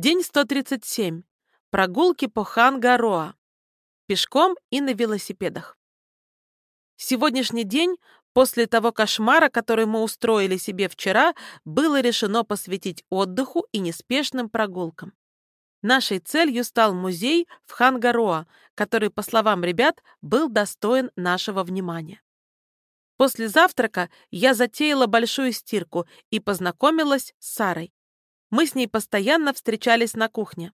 День 137. Прогулки по Хангароа. Пешком и на велосипедах. Сегодняшний день, после того кошмара, который мы устроили себе вчера, было решено посвятить отдыху и неспешным прогулкам. Нашей целью стал музей в Хангароа, который, по словам ребят, был достоин нашего внимания. После завтрака я затеяла большую стирку и познакомилась с Сарой. Мы с ней постоянно встречались на кухне.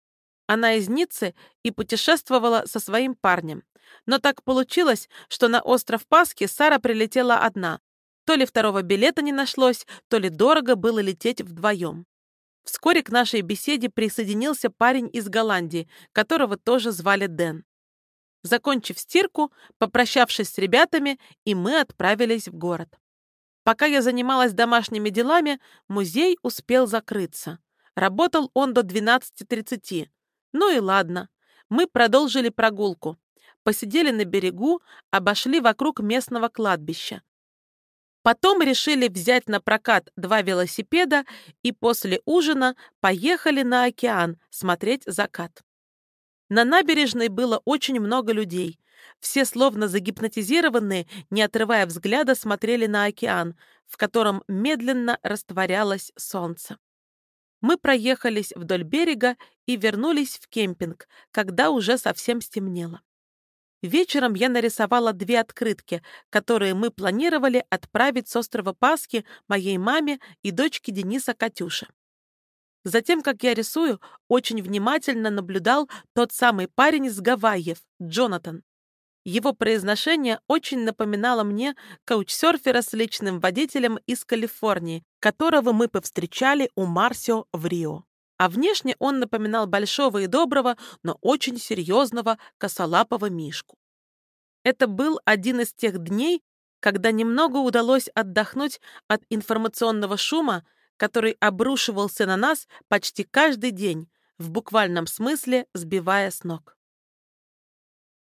Она из Ниццы и путешествовала со своим парнем. Но так получилось, что на остров Пасхи Сара прилетела одна. То ли второго билета не нашлось, то ли дорого было лететь вдвоем. Вскоре к нашей беседе присоединился парень из Голландии, которого тоже звали Дэн. Закончив стирку, попрощавшись с ребятами, и мы отправились в город. Пока я занималась домашними делами, музей успел закрыться. Работал он до 12.30. Ну и ладно. Мы продолжили прогулку. Посидели на берегу, обошли вокруг местного кладбища. Потом решили взять на прокат два велосипеда и после ужина поехали на океан смотреть закат. На набережной было очень много людей. Все, словно загипнотизированные, не отрывая взгляда, смотрели на океан, в котором медленно растворялось солнце. Мы проехались вдоль берега и вернулись в кемпинг, когда уже совсем стемнело. Вечером я нарисовала две открытки, которые мы планировали отправить с острова Пасхи моей маме и дочке Дениса Катюше. Затем, как я рисую, очень внимательно наблюдал тот самый парень из Гавайев, Джонатан. Его произношение очень напоминало мне каучсерфера с личным водителем из Калифорнии, которого мы повстречали у Марсио в Рио. А внешне он напоминал большого и доброго, но очень серьезного косолапого мишку. Это был один из тех дней, когда немного удалось отдохнуть от информационного шума, который обрушивался на нас почти каждый день, в буквальном смысле сбивая с ног.